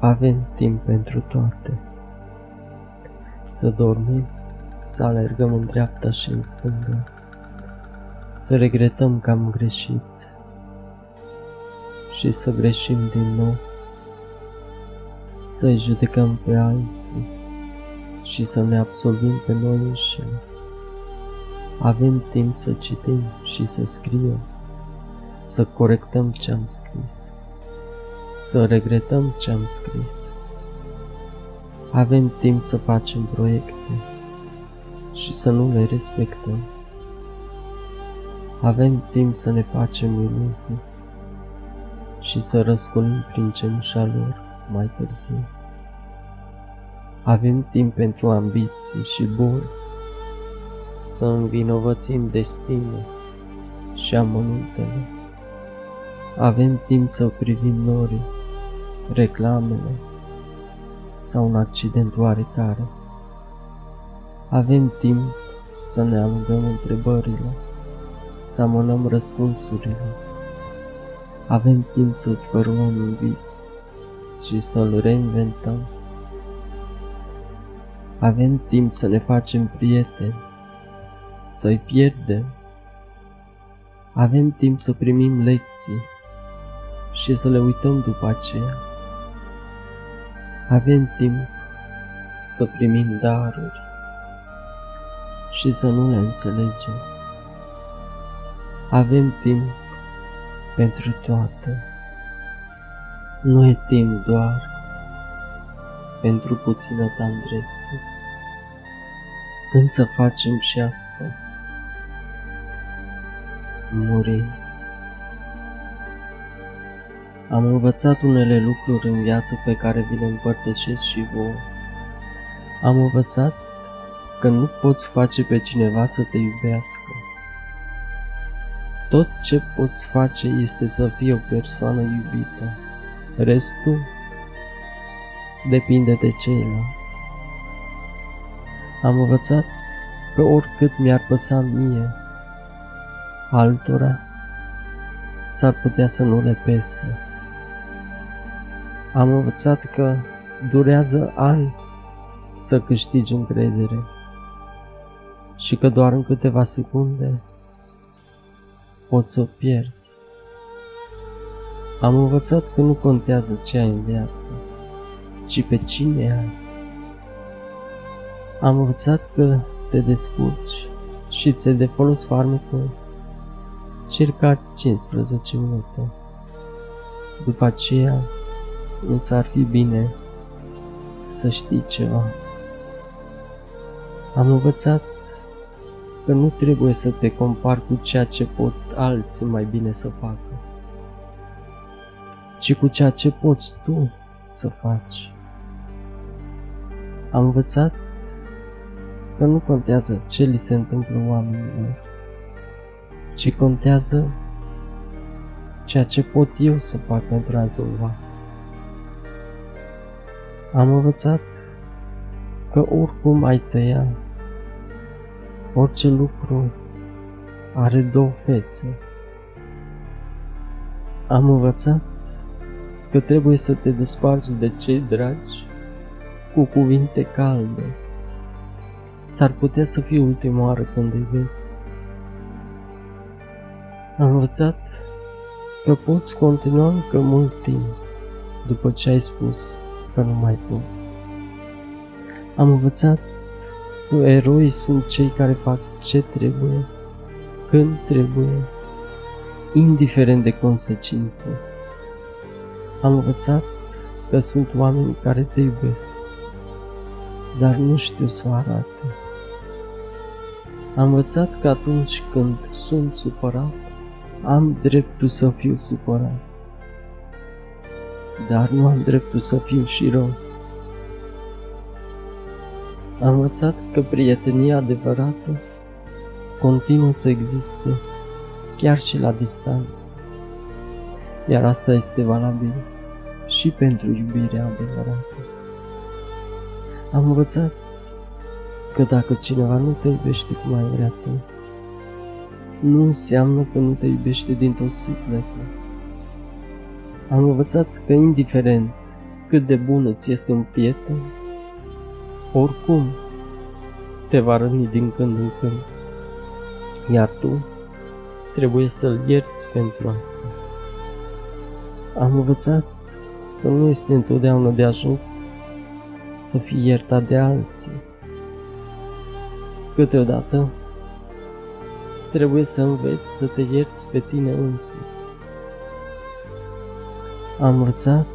Avem timp pentru toate. Să dormim, să alergăm în dreapta și în stânga, să regretăm că am greșit și să greșim din nou, să-i judecăm pe alții și să ne absolvim pe noi înșine. Avem timp să citim și să scriem, să corectăm ce am scris, să regretăm ce am scris. Avem timp să facem proiecte și să nu le respectăm. Avem timp să ne facem iluzii și să răscolim prin cenușa lor mai târziu. Avem timp pentru ambiții și boli, să învinovățim destinul și amănuntele. Avem timp să privim norii, reclamele sau un accident oarecare. Avem timp să ne alungăm întrebările, să amânăm răspunsurile. Avem timp să sfărâmăm un vis și să-l reinventăm. Avem timp să ne facem prieteni, să-i pierdem. Avem timp să primim lecții și să le uităm după aceea. Avem timp să primim daruri și să nu le înțelegem. Avem timp pentru toate. Nu e timp doar pentru puțină tandrețe. Când să facem și asta? Murim. Am învățat unele lucruri în viață pe care vi le împărtășesc și vouă. Am învățat că nu poți face pe cineva să te iubească. Tot ce poți face este să fii o persoană iubită. Restul depinde de ceilalți. Am învățat că oricât mi-ar păsa mie, altora s-ar putea să nu le pese. Am învățat că durează ani să câștigi încredere și că doar în câteva secunde poți să o pierzi. Am învățat că nu contează ce ai în viață, ci pe cine ai. Am învățat că te descurci și ți de folos farmecul circa 15 minute. După aceea, însă ar fi bine să știi ceva. Am învățat că nu trebuie să te compari cu ceea ce pot alții mai bine să facă, ci cu ceea ce poți tu să faci. Am învățat că nu contează ce li se întâmplă oamenilor, ci contează ceea ce pot eu să fac pentru a rezolva. Am învățat că oricum ai tăia, orice lucru are două fețe. Am învățat că trebuie să te desparți de cei dragi cu cuvinte calde. S-ar putea să fie ultima oară când îi vezi. Am învățat că poți continua încă mult timp după ce ai spus că nu mai poți. Am învățat că eroi sunt cei care fac ce trebuie, când trebuie, indiferent de consecințe. Am învățat că sunt oameni care te iubesc, dar nu știu să o arate. Am învățat că atunci când sunt supărat, am dreptul să fiu supărat dar nu am dreptul să fiu și rău. Am învățat că prietenia adevărată continuă să existe chiar și la distanță. Iar asta este valabil și pentru iubirea adevărată. Am învățat că dacă cineva nu te iubește cum ai vrea tu, nu înseamnă că nu te iubește din tot sufletul am învățat că indiferent cât de bun îți este un prieten, oricum te va răni din când în când, iar tu trebuie să-l ierți pentru asta. Am învățat că nu este întotdeauna de ajuns să fii iertat de alții. Câteodată trebuie să înveți să te ierți pe tine însuți. Am învățat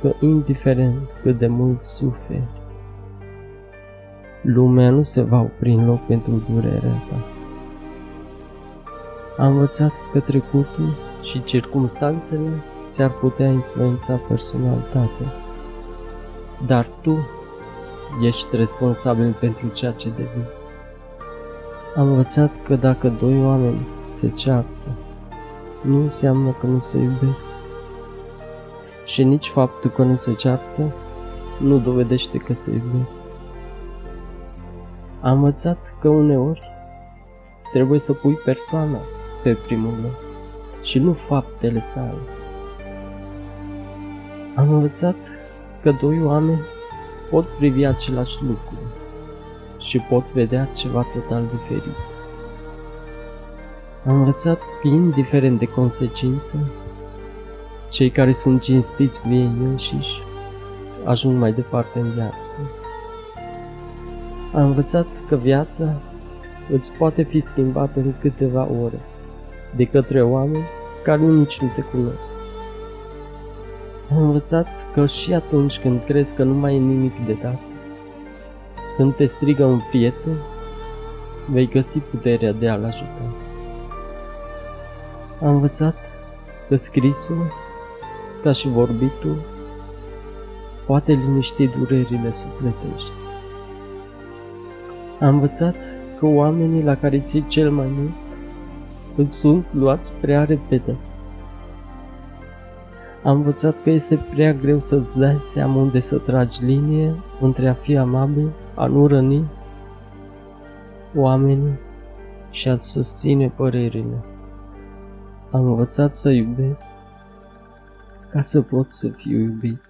că indiferent cât de mult suferi, lumea nu se va opri în loc pentru durerea ta. Am învățat că trecutul și circumstanțele ți-ar putea influența personalitatea, dar tu ești responsabil pentru ceea ce devii. Am învățat că dacă doi oameni se ceartă, nu înseamnă că nu se iubesc. Și nici faptul că nu se ceartă nu dovedește că se iubesc. Am învățat că uneori trebuie să pui persoana pe primul loc și nu faptele sale. Am învățat că doi oameni pot privi același lucru și pot vedea ceva total diferit. Am învățat că, indiferent de consecință, cei care sunt cinstiți cu ei înșiși ajung mai departe în viață. Am învățat că viața îți poate fi schimbată în câteva ore de către oameni care nici nu te cunosc. Am învățat că și atunci când crezi că nu mai e nimic de dat, când te strigă un prieten, vei găsi puterea de a-l ajuta. Am învățat că scrisul, ca și vorbitul, poate liniști durerile sufletești. Am învățat că oamenii la care ții cel mai mult îți sunt luați prea repede. Am învățat că este prea greu să-ți dai seama unde să tragi linie între a fi amabil, a nu răni oamenii și a susține părerile. Am învățat să iubesc ca să pot să fiu iubit.